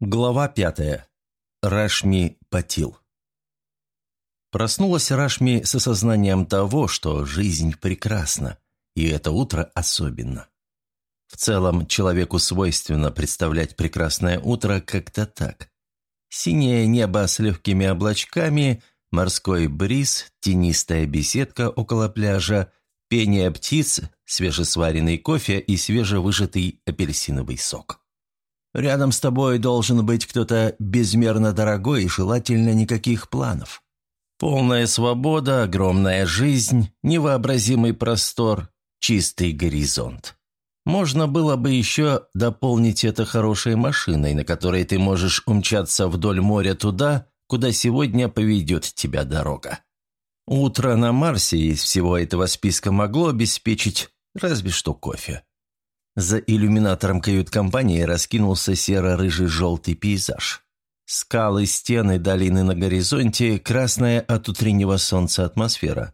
Глава пятая. Рашми Патил. Проснулась Рашми с осознанием того, что жизнь прекрасна, и это утро особенно. В целом, человеку свойственно представлять прекрасное утро как-то так. Синее небо с легкими облачками, морской бриз, тенистая беседка около пляжа, пение птиц, свежесваренный кофе и свежевыжатый апельсиновый сок. Рядом с тобой должен быть кто-то безмерно дорогой и желательно никаких планов. Полная свобода, огромная жизнь, невообразимый простор, чистый горизонт. Можно было бы еще дополнить это хорошей машиной, на которой ты можешь умчаться вдоль моря туда, куда сегодня поведет тебя дорога. Утро на Марсе из всего этого списка могло обеспечить разве что кофе. За иллюминатором кают-компании раскинулся серо-рыжий желтый пейзаж. Скалы, стены, долины на горизонте, красная от утреннего солнца атмосфера.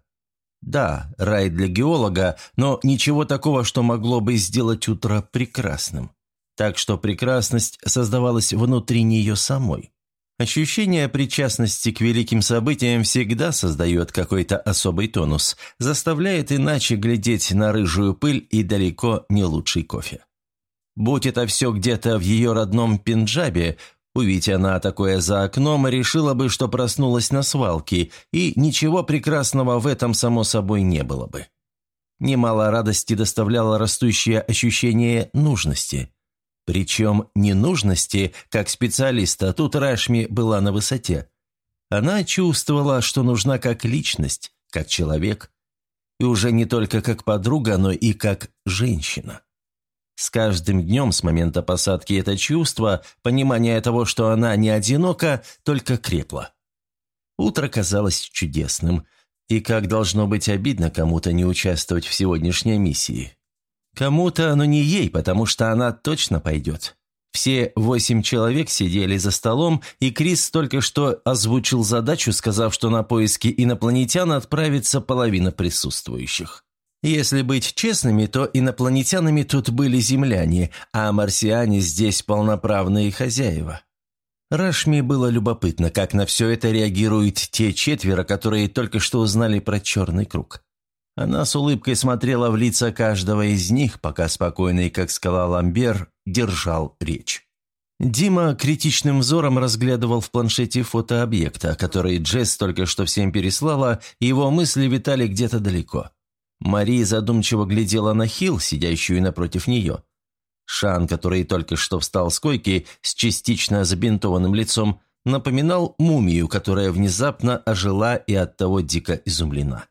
Да, рай для геолога, но ничего такого, что могло бы сделать утро прекрасным. Так что прекрасность создавалась внутри нее самой. Ощущение причастности к великим событиям всегда создает какой-то особый тонус, заставляет иначе глядеть на рыжую пыль и далеко не лучший кофе. Будь это все где-то в ее родном Пенджабе, увидя она такое за окном, решила бы, что проснулась на свалке, и ничего прекрасного в этом, само собой, не было бы. Немало радости доставляло растущее ощущение нужности – причем ненужности, как специалиста, тут Рашми была на высоте. Она чувствовала, что нужна как личность, как человек. И уже не только как подруга, но и как женщина. С каждым днем с момента посадки это чувство, понимание того, что она не одинока, только крепло. Утро казалось чудесным, и как должно быть обидно кому-то не участвовать в сегодняшней миссии. Кому-то оно не ей, потому что она точно пойдет. Все восемь человек сидели за столом, и Крис только что озвучил задачу, сказав, что на поиски инопланетян отправится половина присутствующих. Если быть честными, то инопланетянами тут были земляне, а марсиане здесь полноправные хозяева. Рашми было любопытно, как на все это реагируют те четверо, которые только что узнали про черный круг. Она с улыбкой смотрела в лица каждого из них, пока спокойный, как скала Ламбер, держал речь. Дима критичным взором разглядывал в планшете фото объекта, который Джесс только что всем переслала, и его мысли витали где-то далеко. Мари задумчиво глядела на Хил, сидящую напротив нее. Шан, который только что встал с койки с частично забинтованным лицом, напоминал мумию, которая внезапно ожила и оттого дико изумлена.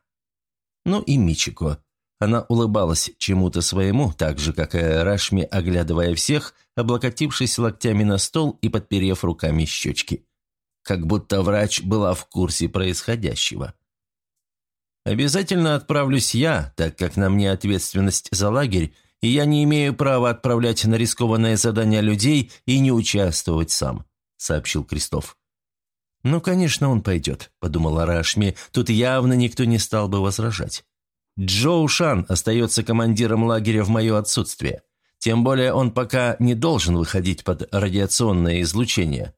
Ну и Мичико. Она улыбалась чему-то своему, так же, как и Рашми, оглядывая всех, облокотившись локтями на стол и подперев руками щечки. Как будто врач была в курсе происходящего. «Обязательно отправлюсь я, так как на мне ответственность за лагерь, и я не имею права отправлять на рискованное задание людей и не участвовать сам», — сообщил Крестов. «Ну, конечно, он пойдет», – подумала Рашми. «Тут явно никто не стал бы возражать. Джоу Шан остается командиром лагеря в мое отсутствие. Тем более он пока не должен выходить под радиационное излучение».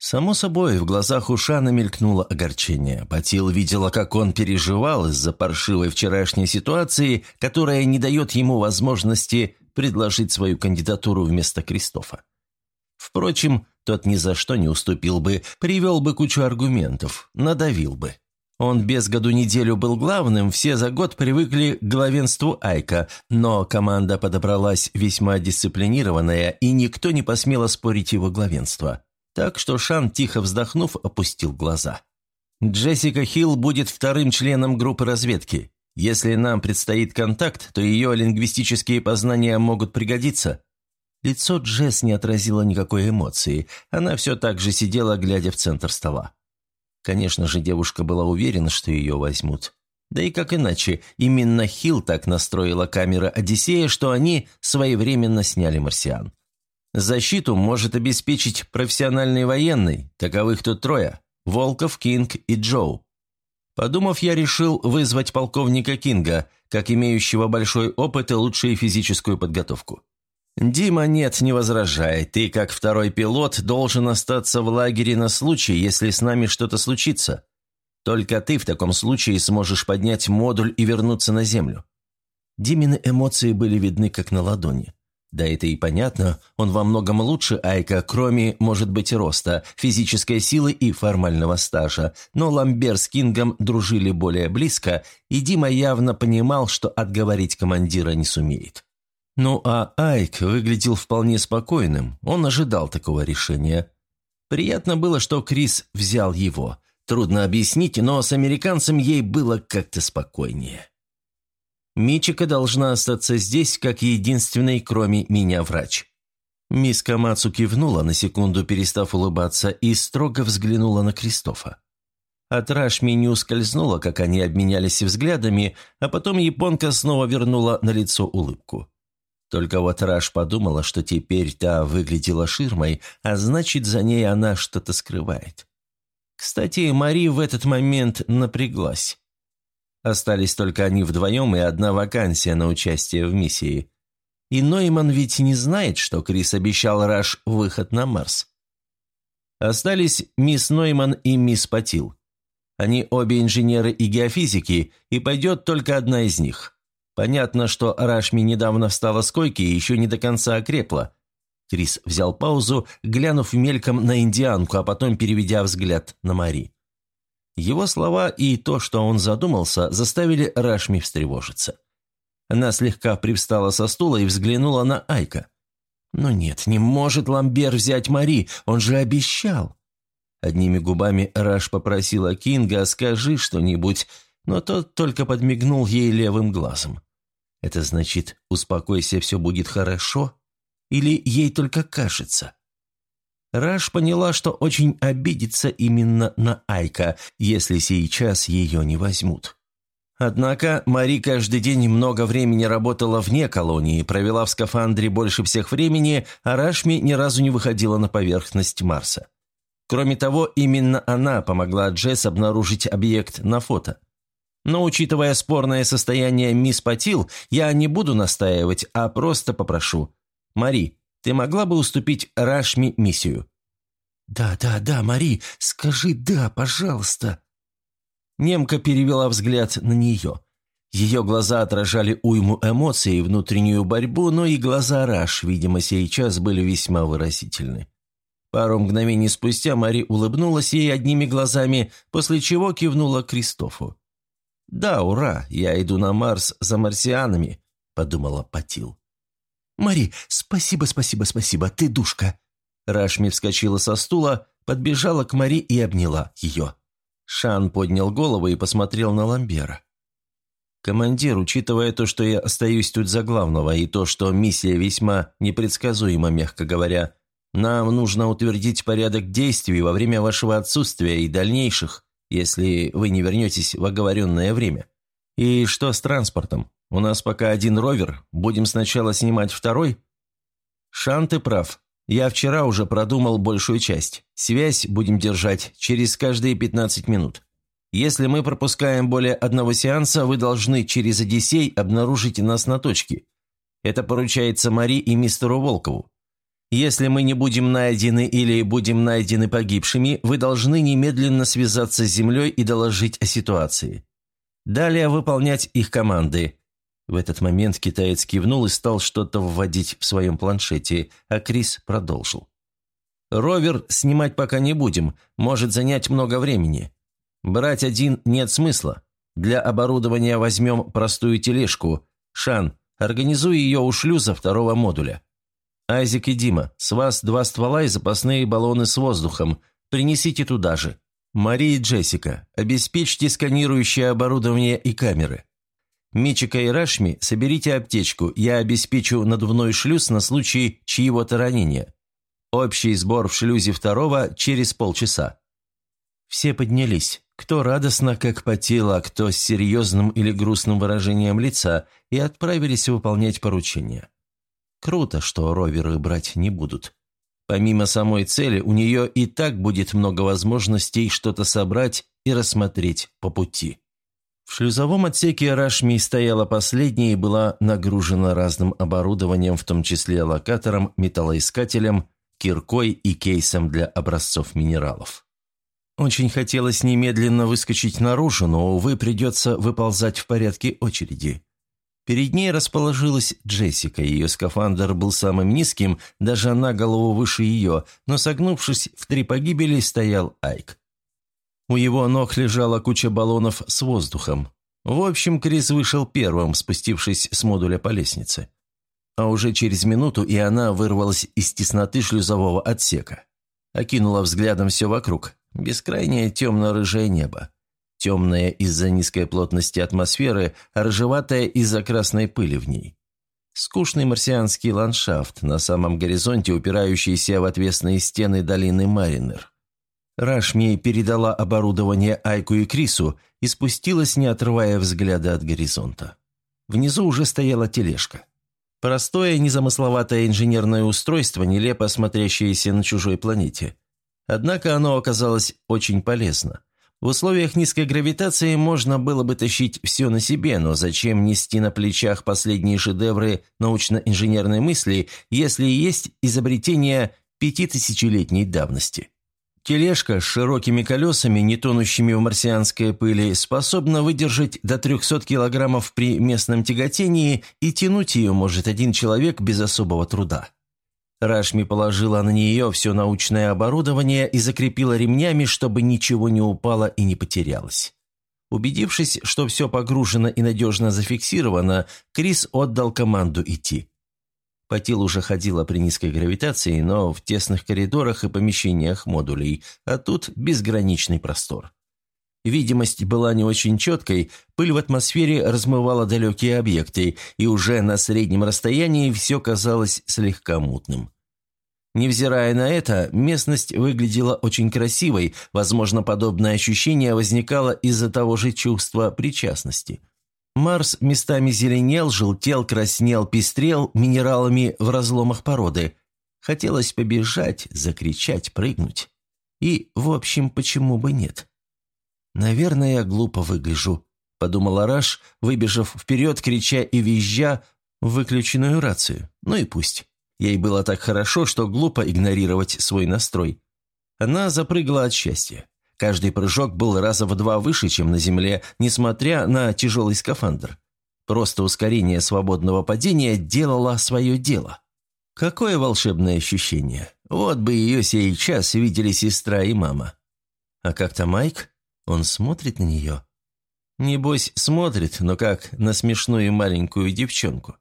Само собой, в глазах у Шана мелькнуло огорчение. Патил видела, как он переживал из-за паршивой вчерашней ситуации, которая не дает ему возможности предложить свою кандидатуру вместо Кристофа. Впрочем, тот ни за что не уступил бы, привел бы кучу аргументов, надавил бы. Он без году неделю был главным, все за год привыкли к главенству Айка, но команда подобралась весьма дисциплинированная, и никто не посмел оспорить его главенство. Так что Шан, тихо вздохнув, опустил глаза. «Джессика Хилл будет вторым членом группы разведки. Если нам предстоит контакт, то ее лингвистические познания могут пригодиться. Лицо Джесс не отразило никакой эмоции. Она все так же сидела, глядя в центр стола. Конечно же, девушка была уверена, что ее возьмут. Да и как иначе, именно Хилл так настроила камера Одиссея, что они своевременно сняли марсиан. Защиту может обеспечить профессиональный военный, таковых тут трое – Волков, Кинг и Джоу. Подумав, я решил вызвать полковника Кинга, как имеющего большой опыт и лучшую физическую подготовку. «Дима, нет, не возражай. Ты, как второй пилот, должен остаться в лагере на случай, если с нами что-то случится. Только ты в таком случае сможешь поднять модуль и вернуться на Землю». Димины эмоции были видны как на ладони. Да это и понятно, он во многом лучше Айка, кроме, может быть, роста, физической силы и формального стажа, но Ламбер с Кингом дружили более близко, и Дима явно понимал, что отговорить командира не сумеет. Ну а Айк выглядел вполне спокойным, он ожидал такого решения. Приятно было, что Крис взял его. Трудно объяснить, но с американцем ей было как-то спокойнее. Мичика должна остаться здесь, как единственный, кроме меня, врач». Мисс Камацу кивнула, на секунду перестав улыбаться, и строго взглянула на Кристофа. От Рашми не ускользнула, как они обменялись взглядами, а потом японка снова вернула на лицо улыбку. Только вот Раш подумала, что теперь та выглядела ширмой, а значит, за ней она что-то скрывает. Кстати, Мари в этот момент напряглась. Остались только они вдвоем и одна вакансия на участие в миссии. И Нойман ведь не знает, что Крис обещал Раш выход на Марс. Остались мисс Нойман и мисс Патил. Они обе инженеры и геофизики, и пойдет только одна из них. Понятно, что Рашми недавно встала с койки и еще не до конца окрепла. Крис взял паузу, глянув мельком на индианку, а потом переведя взгляд на Мари. Его слова и то, что он задумался, заставили Рашми встревожиться. Она слегка привстала со стула и взглянула на Айка. «Но нет, не может Ламбер взять Мари, он же обещал!» Одними губами Раш попросила Кинга «скажи что-нибудь», но тот только подмигнул ей левым глазом. «Это значит, успокойся, все будет хорошо?» Или ей только кажется? Раш поняла, что очень обидится именно на Айка, если сейчас ее не возьмут. Однако Мари каждый день много времени работала вне колонии, провела в скафандре больше всех времени, а Рашми ни разу не выходила на поверхность Марса. Кроме того, именно она помогла Джесс обнаружить объект на фото. Но учитывая спорное состояние мисс Патил, я не буду настаивать, а просто попрошу. Мари, ты могла бы уступить Рашми миссию?» «Да, да, да, Мари, скажи «да», пожалуйста». Немка перевела взгляд на нее. Ее глаза отражали уйму эмоций и внутреннюю борьбу, но и глаза Раш, видимо, сейчас были весьма выразительны. Пару мгновений спустя Мари улыбнулась ей одними глазами, после чего кивнула Кристофу. «Да, ура, я иду на Марс за марсианами», — подумала Патил. «Мари, спасибо, спасибо, спасибо, ты душка!» Рашми вскочила со стула, подбежала к Мари и обняла ее. Шан поднял голову и посмотрел на Ламбера. «Командир, учитывая то, что я остаюсь тут за главного, и то, что миссия весьма непредсказуема, мягко говоря, нам нужно утвердить порядок действий во время вашего отсутствия и дальнейших, если вы не вернетесь в оговоренное время. И что с транспортом? У нас пока один ровер, будем сначала снимать второй?» «Шан, ты прав. Я вчера уже продумал большую часть. Связь будем держать через каждые 15 минут. Если мы пропускаем более одного сеанса, вы должны через Одиссей обнаружить нас на точке. Это поручается Мари и мистеру Волкову. Если мы не будем найдены или будем найдены погибшими, вы должны немедленно связаться с Землей и доложить о ситуации. Далее выполнять их команды. В этот момент китаец кивнул и стал что-то вводить в своем планшете, а Крис продолжил. «Ровер снимать пока не будем, может занять много времени. Брать один нет смысла. Для оборудования возьмем простую тележку. Шан, организуй ее у шлюза второго модуля. Айзек и Дима, с вас два ствола и запасные баллоны с воздухом. Принесите туда же. Мария и Джессика, обеспечьте сканирующее оборудование и камеры. Мичика и Рашми, соберите аптечку, я обеспечу надувной шлюз на случай чьего-то ранения. Общий сбор в шлюзе второго через полчаса». Все поднялись, кто радостно, как потело, а кто с серьезным или грустным выражением лица, и отправились выполнять поручения. Круто, что роверы брать не будут. Помимо самой цели, у нее и так будет много возможностей что-то собрать и рассмотреть по пути. В шлюзовом отсеке Рашми стояла последняя и была нагружена разным оборудованием, в том числе локатором, металлоискателем, киркой и кейсом для образцов минералов. Очень хотелось немедленно выскочить наружу, но, увы, придется выползать в порядке очереди. Перед ней расположилась Джессика, ее скафандр был самым низким, даже на голову выше ее, но согнувшись в три погибели, стоял Айк. У его ног лежала куча баллонов с воздухом. В общем, Крис вышел первым, спустившись с модуля по лестнице. А уже через минуту и она вырвалась из тесноты шлюзового отсека. Окинула взглядом все вокруг. Бескрайнее темно-рыжее небо. Темное из-за низкой плотности атмосферы, а рыжеватое из-за красной пыли в ней. Скучный марсианский ландшафт, на самом горизонте упирающийся в отвесные стены долины Маринер. Рашми передала оборудование Айку и Крису и спустилась, не отрывая взгляда от горизонта. Внизу уже стояла тележка. Простое, незамысловатое инженерное устройство, нелепо смотрящееся на чужой планете. Однако оно оказалось очень полезно. В условиях низкой гравитации можно было бы тащить все на себе, но зачем нести на плечах последние шедевры научно-инженерной мысли, если есть изобретение пятитысячелетней давности? Тележка с широкими колесами, не тонущими в марсианской пыли, способна выдержать до 300 килограммов при местном тяготении, и тянуть ее может один человек без особого труда. Рашми положила на нее все научное оборудование и закрепила ремнями, чтобы ничего не упало и не потерялось. Убедившись, что все погружено и надежно зафиксировано, Крис отдал команду идти. Патил уже ходила при низкой гравитации, но в тесных коридорах и помещениях модулей, а тут безграничный простор. Видимость была не очень четкой, пыль в атмосфере размывала далекие объекты, и уже на среднем расстоянии все казалось слегка мутным. Невзирая на это, местность выглядела очень красивой, возможно, подобное ощущение возникало из-за того же чувства причастности – Марс местами зеленел, желтел, краснел, пестрел минералами в разломах породы. Хотелось побежать, закричать, прыгнуть. И, в общем, почему бы нет? «Наверное, я глупо выгляжу», — подумала Раш, выбежав вперед, крича и визжа выключенную рацию. Ну и пусть. Ей было так хорошо, что глупо игнорировать свой настрой. Она запрыгала от счастья. Каждый прыжок был раза в два выше, чем на Земле, несмотря на тяжелый скафандр. Просто ускорение свободного падения делало свое дело. Какое волшебное ощущение. Вот бы ее сейчас видели сестра и мама. А как-то Майк? Он смотрит на нее. Небось, смотрит, но как на смешную маленькую девчонку.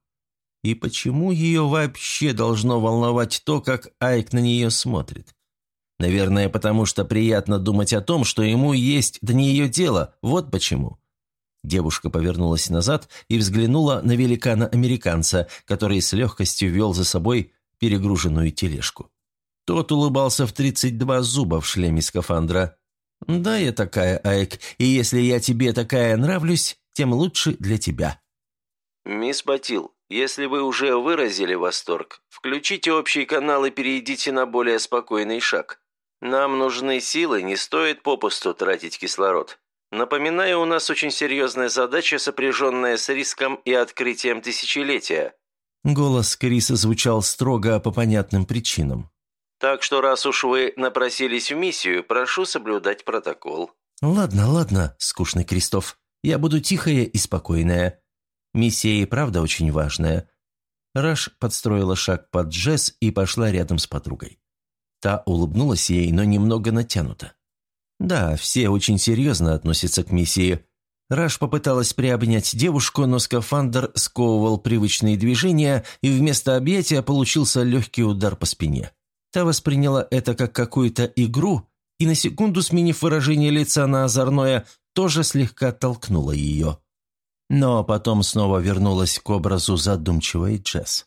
И почему ее вообще должно волновать то, как Айк на нее смотрит? Наверное, потому что приятно думать о том, что ему есть до нее дело. Вот почему. Девушка повернулась назад и взглянула на великана-американца, который с легкостью вел за собой перегруженную тележку. Тот улыбался в 32 зуба в шлеме скафандра. «Да, я такая, Айк, и если я тебе такая нравлюсь, тем лучше для тебя». «Мисс Батил, если вы уже выразили восторг, включите общий канал и перейдите на более спокойный шаг. Нам нужны силы, не стоит попусту тратить кислород. Напоминаю, у нас очень серьезная задача, сопряженная с риском и открытием тысячелетия». Голос Криса звучал строго по понятным причинам. «Так что раз уж вы напросились в миссию, прошу соблюдать протокол». «Ладно, ладно, скучный Крестов. Я буду тихая и спокойная. Миссия и правда очень важная». Раш подстроила шаг под Джесс и пошла рядом с подругой. Та улыбнулась ей, но немного натянуто. Да, все очень серьезно относятся к миссии. Раш попыталась приобнять девушку, но скафандр сковывал привычные движения, и вместо объятия получился легкий удар по спине. Та восприняла это как какую-то игру, и на секунду, сменив выражение лица на озорное, тоже слегка толкнула ее. Но потом снова вернулась к образу задумчивой Джесс.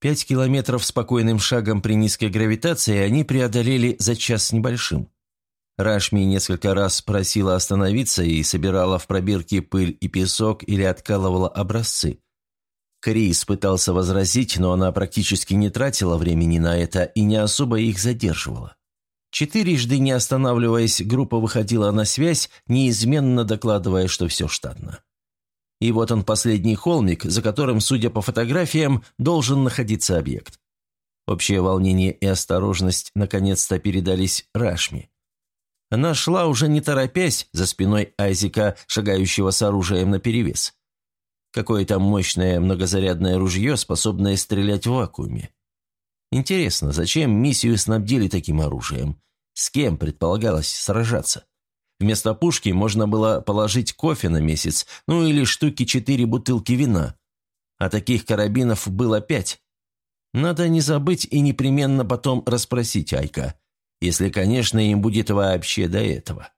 Пять километров спокойным шагом при низкой гравитации они преодолели за час небольшим. Рашми несколько раз просила остановиться и собирала в пробирке пыль и песок или откалывала образцы. Крис пытался возразить, но она практически не тратила времени на это и не особо их задерживала. Четырежды не останавливаясь, группа выходила на связь, неизменно докладывая, что все штатно. И вот он последний холмик, за которым, судя по фотографиям, должен находиться объект. Общее волнение и осторожность наконец-то передались Рашми. Она шла уже не торопясь, за спиной Айзека, шагающего с оружием наперевес. Какое-то мощное многозарядное ружье, способное стрелять в вакууме. Интересно, зачем миссию снабдили таким оружием? С кем предполагалось сражаться? Вместо пушки можно было положить кофе на месяц, ну или штуки четыре бутылки вина. А таких карабинов было пять. Надо не забыть и непременно потом расспросить Айка, если, конечно, им будет вообще до этого.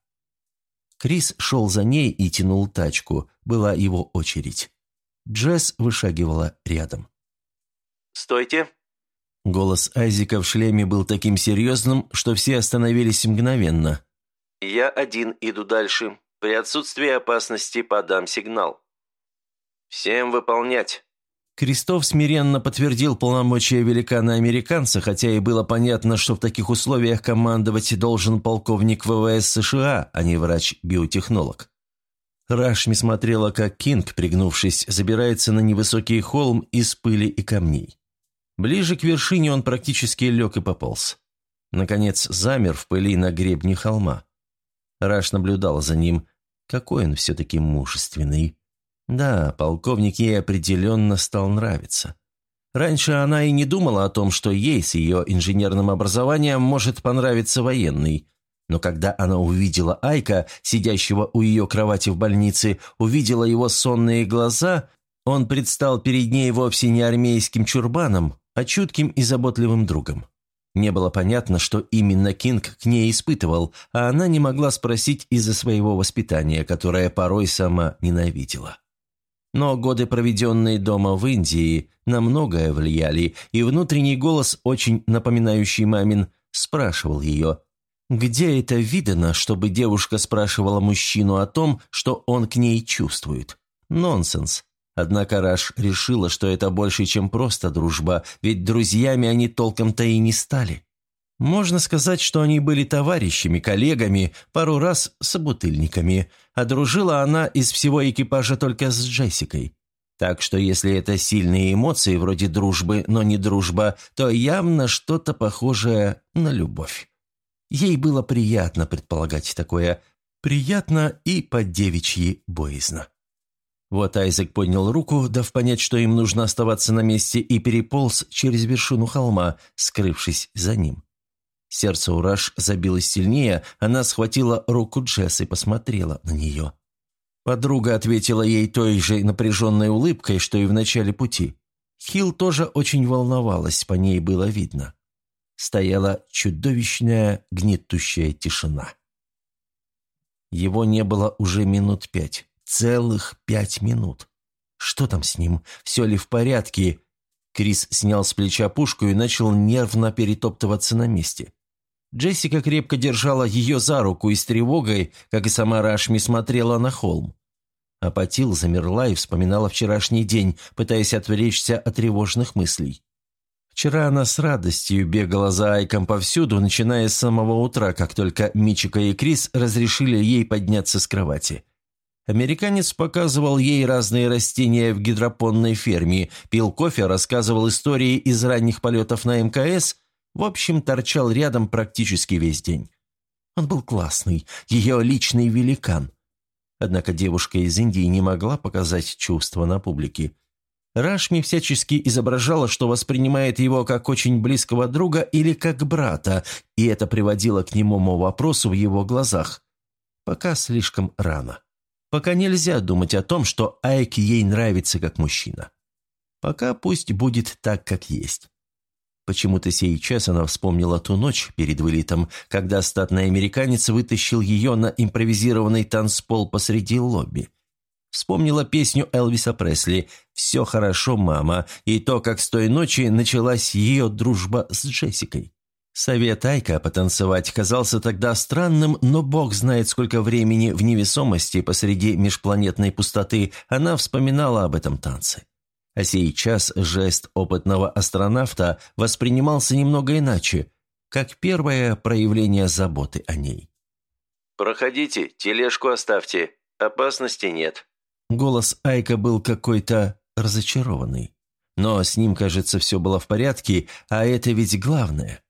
Крис шел за ней и тянул тачку, была его очередь. Джесс вышагивала рядом. «Стойте!» Голос Айзека в шлеме был таким серьезным, что все остановились мгновенно. «Я один иду дальше. При отсутствии опасности подам сигнал. Всем выполнять!» Крестов смиренно подтвердил полномочия великана-американца, хотя и было понятно, что в таких условиях командовать должен полковник ВВС США, а не врач-биотехнолог. Рашми смотрела, как Кинг, пригнувшись, забирается на невысокий холм из пыли и камней. Ближе к вершине он практически лег и пополз. Наконец замер в пыли на гребне холма. Раш наблюдал за ним. Какой он все-таки мужественный. Да, полковник ей определенно стал нравиться. Раньше она и не думала о том, что ей с ее инженерным образованием может понравиться военный. Но когда она увидела Айка, сидящего у ее кровати в больнице, увидела его сонные глаза, он предстал перед ней вовсе не армейским чурбаном, а чутким и заботливым другом. Не было понятно, что именно Кинг к ней испытывал, а она не могла спросить из-за своего воспитания, которое порой сама ненавидела. Но годы, проведенные дома в Индии, на многое влияли, и внутренний голос, очень напоминающий мамин, спрашивал ее, где это видано, чтобы девушка спрашивала мужчину о том, что он к ней чувствует? Нонсенс. Однако Раш решила, что это больше, чем просто дружба, ведь друзьями они толком-то и не стали. Можно сказать, что они были товарищами, коллегами, пару раз собутыльниками, а дружила она из всего экипажа только с Джессикой. Так что если это сильные эмоции вроде дружбы, но не дружба, то явно что-то похожее на любовь. Ей было приятно предполагать такое, приятно и по-девичьи боязно. Вот Айзек поднял руку, дав понять, что им нужно оставаться на месте, и переполз через вершину холма, скрывшись за ним. Сердце Ураж забилось сильнее, она схватила руку Джесс и посмотрела на нее. Подруга ответила ей той же напряженной улыбкой, что и в начале пути. Хилл тоже очень волновалась, по ней было видно. Стояла чудовищная гнетущая тишина. Его не было уже минут пять. Целых пять минут. Что там с ним? Все ли в порядке? Крис снял с плеча пушку и начал нервно перетоптываться на месте. Джессика крепко держала ее за руку и с тревогой, как и сама Рашми, смотрела на холм. Апатил замерла и вспоминала вчерашний день, пытаясь отвлечься от тревожных мыслей. Вчера она с радостью бегала за Айком повсюду, начиная с самого утра, как только Мичика и Крис разрешили ей подняться с кровати. Американец показывал ей разные растения в гидропонной ферме, пил кофе, рассказывал истории из ранних полетов на МКС, в общем, торчал рядом практически весь день. Он был классный, ее личный великан. Однако девушка из Индии не могла показать чувства на публике. Рашми всячески изображала, что воспринимает его как очень близкого друга или как брата, и это приводило к немому вопросу в его глазах. Пока слишком рано. Пока нельзя думать о том, что Айк ей нравится как мужчина. Пока пусть будет так, как есть. Почему-то сейчас она вспомнила ту ночь перед вылетом, когда статный американец вытащил ее на импровизированный танцпол посреди лобби. Вспомнила песню Элвиса Пресли «Все хорошо, мама» и то, как с той ночи началась ее дружба с Джессикой. Совет Айка потанцевать казался тогда странным, но бог знает, сколько времени в невесомости посреди межпланетной пустоты она вспоминала об этом танце. А сейчас жест опытного астронавта воспринимался немного иначе, как первое проявление заботы о ней. «Проходите, тележку оставьте, опасности нет». Голос Айка был какой-то разочарованный. Но с ним, кажется, все было в порядке, а это ведь главное.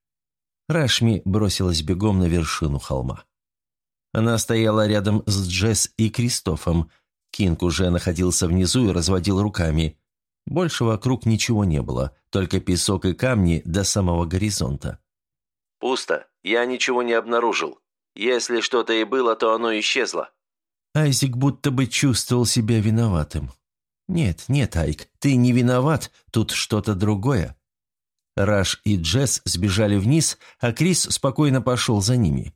Рашми бросилась бегом на вершину холма. Она стояла рядом с Джесс и Кристофом. Кинг уже находился внизу и разводил руками. Больше вокруг ничего не было, только песок и камни до самого горизонта. «Пусто. Я ничего не обнаружил. Если что-то и было, то оно исчезло». Айзик будто бы чувствовал себя виноватым. «Нет, нет, Айк, ты не виноват, тут что-то другое». Раш и Джесс сбежали вниз, а Крис спокойно пошел за ними.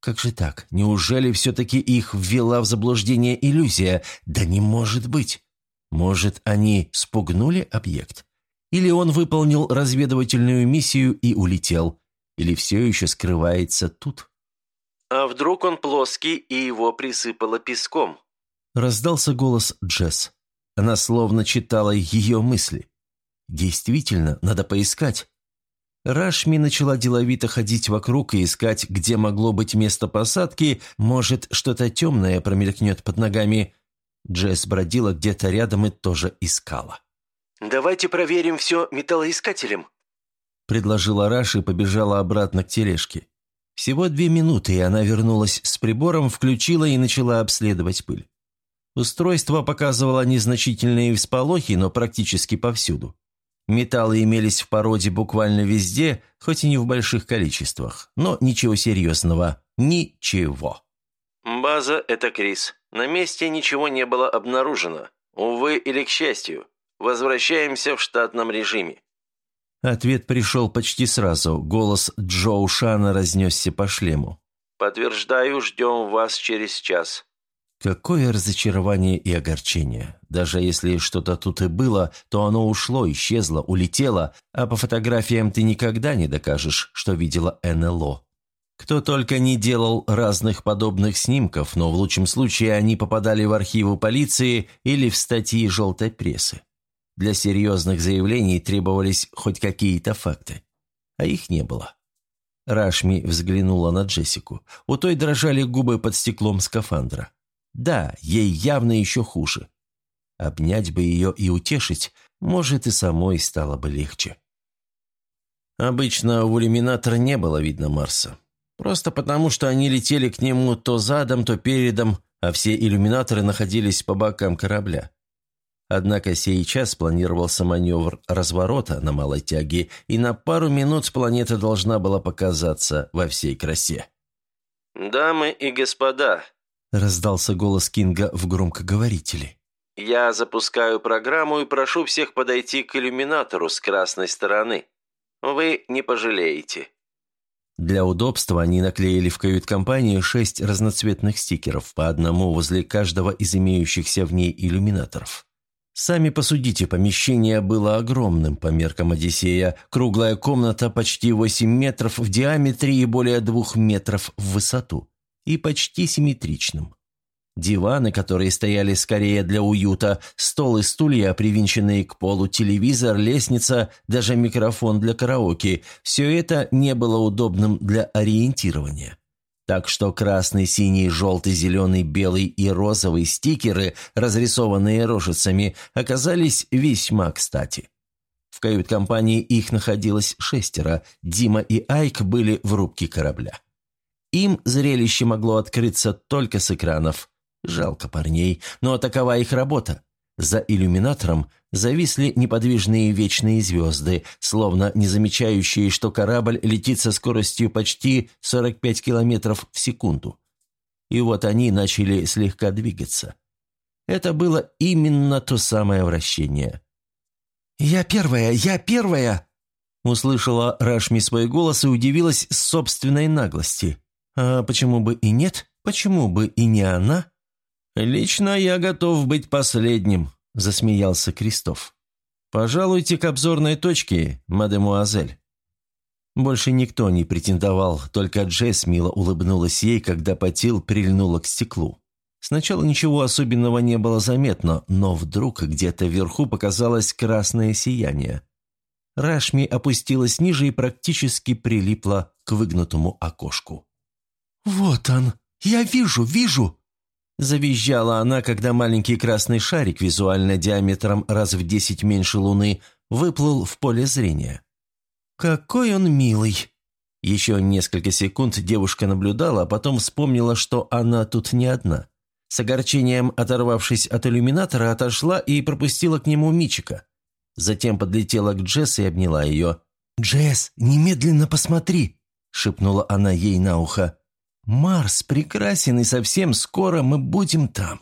Как же так? Неужели все-таки их ввела в заблуждение иллюзия? Да не может быть. Может, они спугнули объект? Или он выполнил разведывательную миссию и улетел? Или все еще скрывается тут? «А вдруг он плоский, и его присыпало песком?» Раздался голос Джесс. Она словно читала ее мысли. «Действительно, надо поискать». Рашми начала деловито ходить вокруг и искать, где могло быть место посадки, может, что-то темное промелькнет под ногами. Джесс бродила где-то рядом и тоже искала. «Давайте проверим все металлоискателем», – предложила Раш и побежала обратно к тележке. Всего две минуты, и она вернулась с прибором, включила и начала обследовать пыль. Устройство показывало незначительные всполохи, но практически повсюду. Металлы имелись в породе буквально везде, хоть и не в больших количествах. Но ничего серьезного. Ничего. «База – это Крис. На месте ничего не было обнаружено. Увы или к счастью. Возвращаемся в штатном режиме». Ответ пришел почти сразу. Голос Джоу Шана разнесся по шлему. «Подтверждаю, ждем вас через час». Какое разочарование и огорчение. Даже если что-то тут и было, то оно ушло, исчезло, улетело, а по фотографиям ты никогда не докажешь, что видела НЛО. Кто только не делал разных подобных снимков, но в лучшем случае они попадали в архивы полиции или в статьи желтой прессы. Для серьезных заявлений требовались хоть какие-то факты. А их не было. Рашми взглянула на Джессику. У той дрожали губы под стеклом скафандра. Да, ей явно еще хуже. Обнять бы ее и утешить, может, и самой стало бы легче. Обычно в иллюминатор не было видно Марса. Просто потому, что они летели к нему то задом, то передом, а все иллюминаторы находились по бокам корабля. Однако сейчас планировался маневр разворота на малой тяге, и на пару минут планета должна была показаться во всей красе. «Дамы и господа», – раздался голос Кинга в громкоговорителе. «Я запускаю программу и прошу всех подойти к иллюминатору с красной стороны. Вы не пожалеете». Для удобства они наклеили в кают-компании шесть разноцветных стикеров, по одному возле каждого из имеющихся в ней иллюминаторов. Сами посудите, помещение было огромным по меркам Одиссея. Круглая комната почти 8 метров в диаметре и более 2 метров в высоту. И почти симметричным. Диваны, которые стояли скорее для уюта, стол и стулья, привинченные к полу, телевизор, лестница, даже микрофон для караоке – все это не было удобным для ориентирования. Так что красный, синий, желтый, зеленый, белый и розовый стикеры, разрисованные рожицами, оказались весьма кстати. В кают-компании их находилось шестеро, Дима и Айк были в рубке корабля. Им зрелище могло открыться только с экранов. Жалко парней, но такова их работа. За иллюминатором зависли неподвижные вечные звезды, словно не замечающие, что корабль летит со скоростью почти 45 километров в секунду. И вот они начали слегка двигаться. Это было именно то самое вращение. «Я первая! Я первая!» Услышала Рашми свой голос и удивилась собственной наглости. «А почему бы и нет? Почему бы и не она?» «Лично я готов быть последним», – засмеялся Кристоф. «Пожалуйте к обзорной точке, мадемуазель». Больше никто не претендовал, только Джесс мило улыбнулась ей, когда Патил прильнула к стеклу. Сначала ничего особенного не было заметно, но вдруг где-то вверху показалось красное сияние. Рашми опустилась ниже и практически прилипла к выгнутому окошку. «Вот он! Я вижу, вижу!» Завизжала она, когда маленький красный шарик, визуально диаметром раз в десять меньше Луны, выплыл в поле зрения. «Какой он милый!» Еще несколько секунд девушка наблюдала, а потом вспомнила, что она тут не одна. С огорчением оторвавшись от иллюминатора, отошла и пропустила к нему Мичика. Затем подлетела к Джесс и обняла ее. «Джесс, немедленно посмотри!» – шепнула она ей на ухо. «Марс прекрасен, и совсем скоро мы будем там».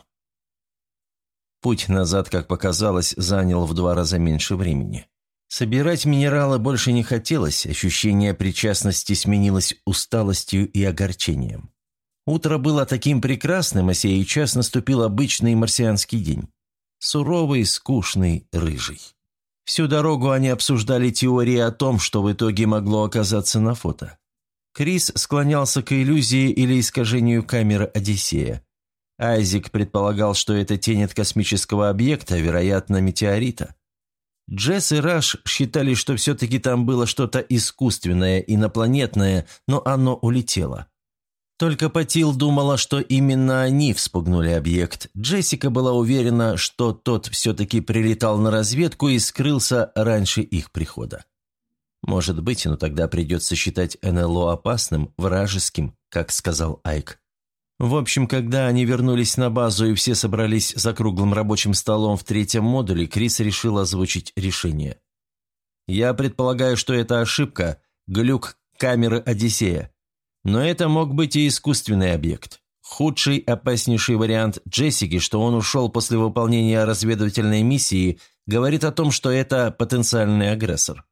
Путь назад, как показалось, занял в два раза меньше времени. Собирать минералы больше не хотелось, ощущение причастности сменилось усталостью и огорчением. Утро было таким прекрасным, а сей час наступил обычный марсианский день. Суровый, скучный, рыжий. Всю дорогу они обсуждали теории о том, что в итоге могло оказаться на фото. Крис склонялся к иллюзии или искажению камеры Одиссея. Айзик предполагал, что это тень от космического объекта, вероятно, метеорита. Джесс и Раш считали, что все-таки там было что-то искусственное, инопланетное, но оно улетело. Только Патил думала, что именно они вспугнули объект. Джессика была уверена, что тот все-таки прилетал на разведку и скрылся раньше их прихода. Может быть, но тогда придется считать НЛО опасным, вражеским, как сказал Айк. В общем, когда они вернулись на базу и все собрались за круглым рабочим столом в третьем модуле, Крис решил озвучить решение. «Я предполагаю, что это ошибка, глюк камеры Одиссея. Но это мог быть и искусственный объект. Худший, опаснейший вариант Джессики, что он ушел после выполнения разведывательной миссии, говорит о том, что это потенциальный агрессор.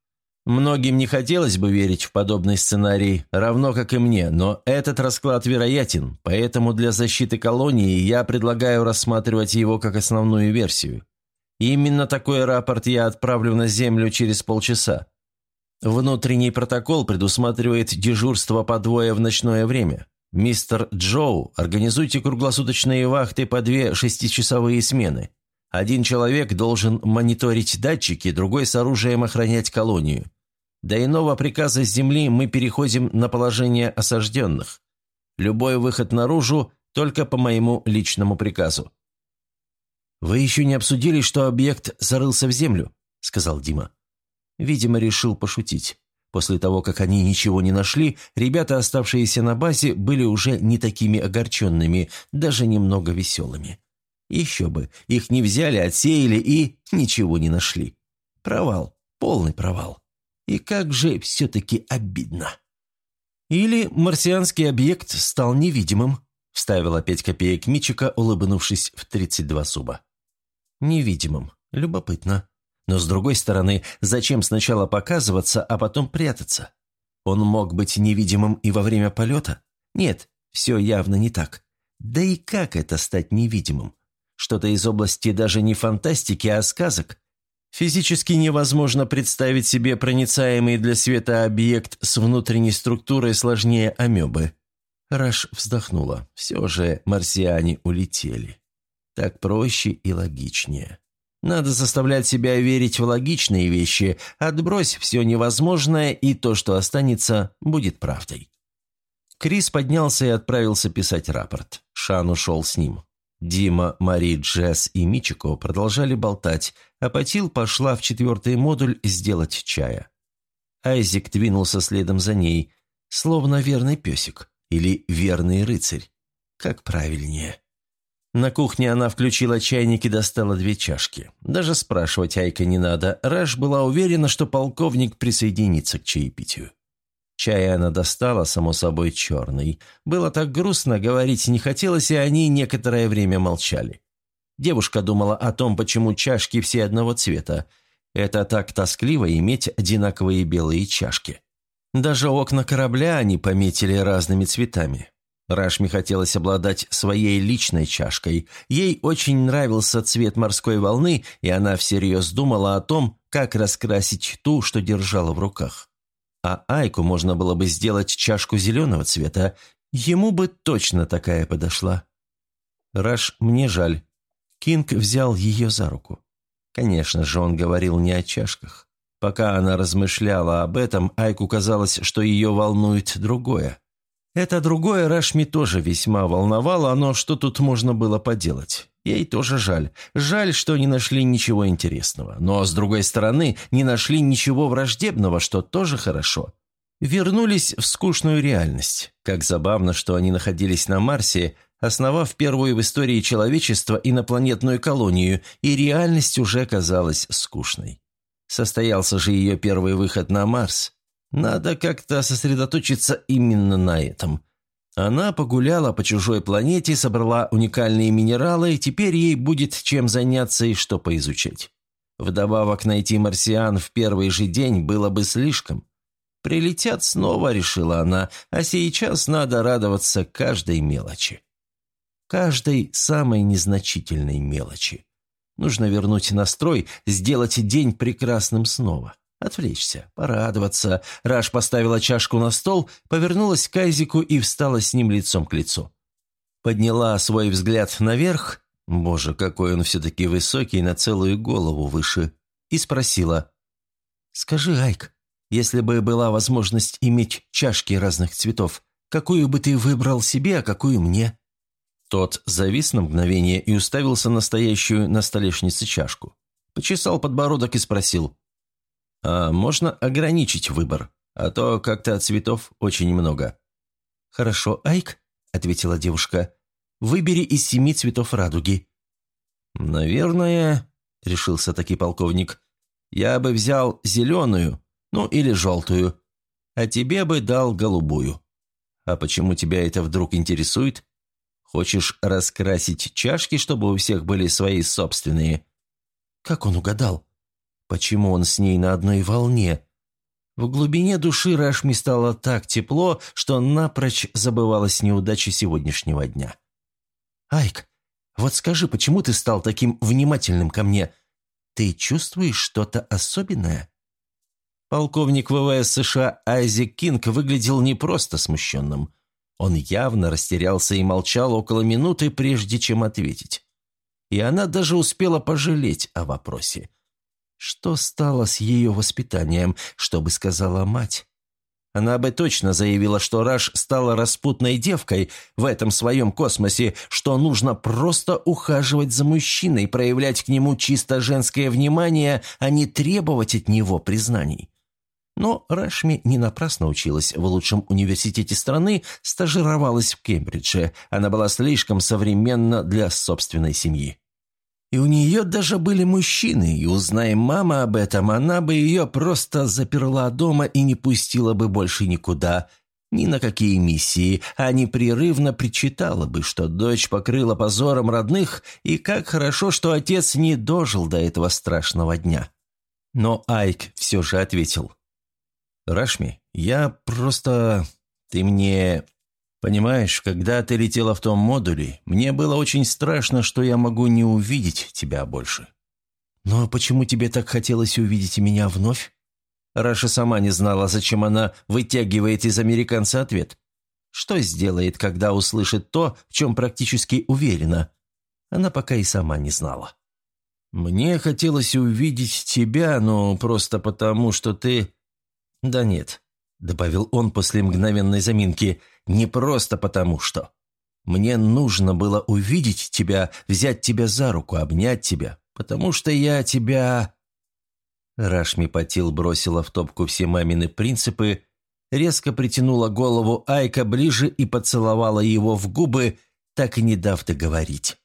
Многим не хотелось бы верить в подобный сценарий, равно как и мне, но этот расклад вероятен, поэтому для защиты колонии я предлагаю рассматривать его как основную версию. Именно такой рапорт я отправлю на Землю через полчаса. Внутренний протокол предусматривает дежурство по двое в ночное время. Мистер Джоу, организуйте круглосуточные вахты по две шестичасовые смены. Один человек должен мониторить датчики, другой с оружием охранять колонию. До иного приказа с земли мы переходим на положение осажденных. Любой выход наружу только по моему личному приказу. «Вы еще не обсудили, что объект зарылся в землю?» – сказал Дима. Видимо, решил пошутить. После того, как они ничего не нашли, ребята, оставшиеся на базе, были уже не такими огорченными, даже немного веселыми. Еще бы, их не взяли, отсеяли и ничего не нашли. Провал, полный провал. И как же все-таки обидно. Или марсианский объект стал невидимым, вставила пять копеек Мичика, улыбнувшись в 32 зуба. Невидимым. Любопытно. Но с другой стороны, зачем сначала показываться, а потом прятаться? Он мог быть невидимым и во время полета? Нет, все явно не так. Да и как это стать невидимым? Что-то из области даже не фантастики, а сказок. Физически невозможно представить себе проницаемый для света объект с внутренней структурой сложнее амебы. Раш вздохнула. Все же марсиане улетели. Так проще и логичнее. Надо заставлять себя верить в логичные вещи, отбрось все невозможное, и то, что останется, будет правдой. Крис поднялся и отправился писать рапорт. Шан ушел с ним. Дима, Мари, Джесс и Мичико продолжали болтать, а Патил пошла в четвертый модуль сделать чая. Айзик двинулся следом за ней, словно верный песик или верный рыцарь. Как правильнее. На кухне она включила чайник и достала две чашки. Даже спрашивать Айка не надо. Раш была уверена, что полковник присоединится к чаепитию. Чай она достала, само собой, черный. Было так грустно, говорить не хотелось, и они некоторое время молчали. Девушка думала о том, почему чашки все одного цвета. Это так тоскливо иметь одинаковые белые чашки. Даже окна корабля они пометили разными цветами. Рашми хотелось обладать своей личной чашкой. Ей очень нравился цвет морской волны, и она всерьез думала о том, как раскрасить ту, что держала в руках. А Айку можно было бы сделать чашку зеленого цвета. Ему бы точно такая подошла. «Раш, мне жаль». Кинг взял ее за руку. Конечно же, он говорил не о чашках. Пока она размышляла об этом, Айку казалось, что ее волнует другое. Это другое Рашми тоже весьма волновало, но что тут можно было поделать? Ей тоже жаль. Жаль, что не нашли ничего интересного. Но, с другой стороны, не нашли ничего враждебного, что тоже хорошо. Вернулись в скучную реальность. Как забавно, что они находились на Марсе, основав первую в истории человечества инопланетную колонию, и реальность уже казалась скучной. Состоялся же ее первый выход на Марс. Надо как-то сосредоточиться именно на этом. Она погуляла по чужой планете, собрала уникальные минералы, и теперь ей будет чем заняться и что поизучать. Вдобавок найти марсиан в первый же день было бы слишком. Прилетят снова, решила она, а сейчас надо радоваться каждой мелочи. Каждой самой незначительной мелочи. Нужно вернуть настрой, сделать день прекрасным снова. Отвлечься, порадоваться. Раш поставила чашку на стол, повернулась к Айзику и встала с ним лицом к лицу. Подняла свой взгляд наверх, боже, какой он все-таки высокий, на целую голову выше, и спросила, «Скажи, Айк, если бы была возможность иметь чашки разных цветов, какую бы ты выбрал себе, а какую мне?» Тот завис на мгновение и уставился на стоящую на столешнице чашку. Почесал подбородок и спросил. «А можно ограничить выбор? А то как-то цветов очень много». «Хорошо, Айк», — ответила девушка. «Выбери из семи цветов радуги». «Наверное», — решился таки полковник, — «я бы взял зеленую, ну, или желтую. А тебе бы дал голубую. А почему тебя это вдруг интересует? Хочешь раскрасить чашки, чтобы у всех были свои собственные?» Как он угадал? Почему он с ней на одной волне? В глубине души Рашми стало так тепло, что напрочь забывалась неудача сегодняшнего дня. «Айк, вот скажи, почему ты стал таким внимательным ко мне? Ты чувствуешь что-то особенное?» Полковник ВВС США Айзек Кинг выглядел не просто смущенным. Он явно растерялся и молчал около минуты, прежде чем ответить. И она даже успела пожалеть о вопросе. Что стало с ее воспитанием, что бы сказала мать? Она бы точно заявила, что Раш стала распутной девкой в этом своем космосе, что нужно просто ухаживать за мужчиной, проявлять к нему чисто женское внимание, а не требовать от него признаний. Но Рашми не напрасно училась в лучшем университете страны, стажировалась в Кембридже. Она была слишком современна для собственной семьи. И у нее даже были мужчины, и узная мама об этом, она бы ее просто заперла дома и не пустила бы больше никуда, ни на какие миссии, а непрерывно причитала бы, что дочь покрыла позором родных, и как хорошо, что отец не дожил до этого страшного дня. Но Айк все же ответил – «Рашми, я просто... Ты мне... Понимаешь, когда ты летела в том модуле, мне было очень страшно, что я могу не увидеть тебя больше». «Но почему тебе так хотелось увидеть меня вновь?» Раша сама не знала, зачем она вытягивает из американца ответ. Что сделает, когда услышит то, в чем практически уверена? Она пока и сама не знала. «Мне хотелось увидеть тебя, но просто потому, что ты «Да нет», — добавил он после мгновенной заминки, — «не просто потому что. Мне нужно было увидеть тебя, взять тебя за руку, обнять тебя, потому что я тебя...» Рашми Патил бросила в топку все мамины принципы, резко притянула голову Айка ближе и поцеловала его в губы, так и не дав договорить.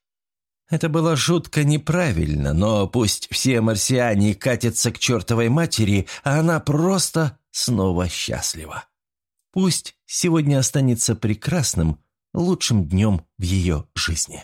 Это было жутко неправильно, но пусть все марсиане катятся к чертовой матери, а она просто снова счастлива. Пусть сегодня останется прекрасным, лучшим днем в ее жизни.